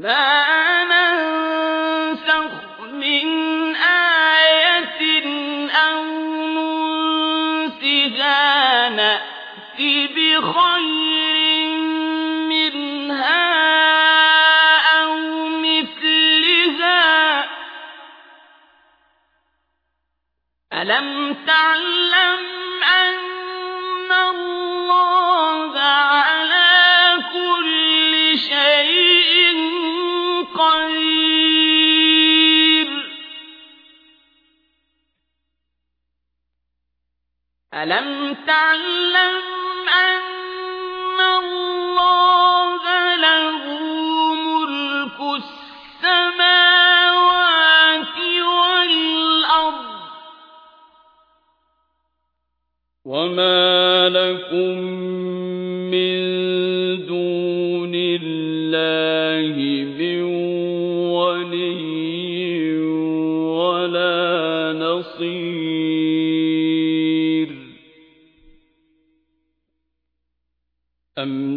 ما ننسخ من آية أو ننسها نأت بخير منها أو مثلها. ألم تعلم ألم تعلم أن الله له ملك السماوات والأرض وما لكم من دون الله من ولا نصير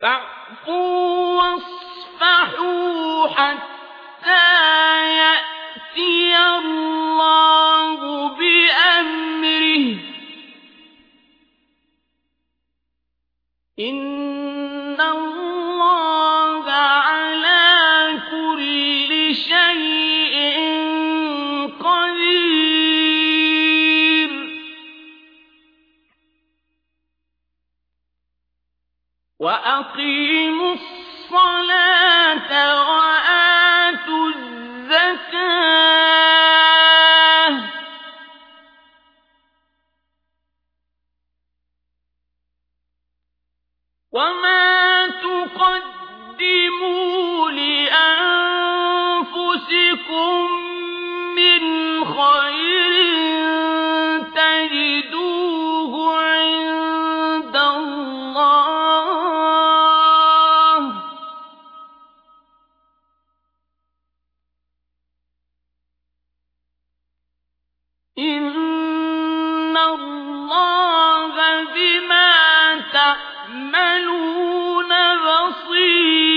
فاعفوا واصفحوا حتى يأتي الله بأمره. إن الله وأقيموا الصلاة وآتوا الزكاة. وما بصير.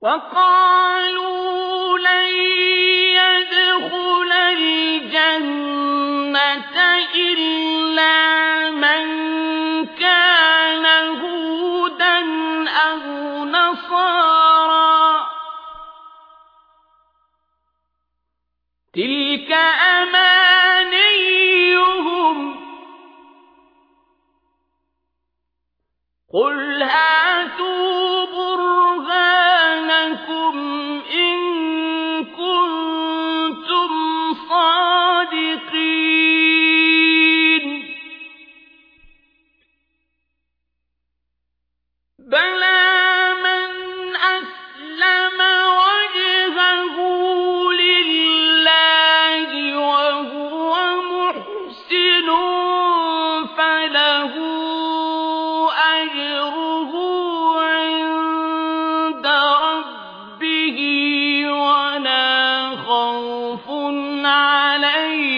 وقالوا لن يدخل الجنة إلا من كان هودا أو نصارا. تلك أمانيهم قل عليهم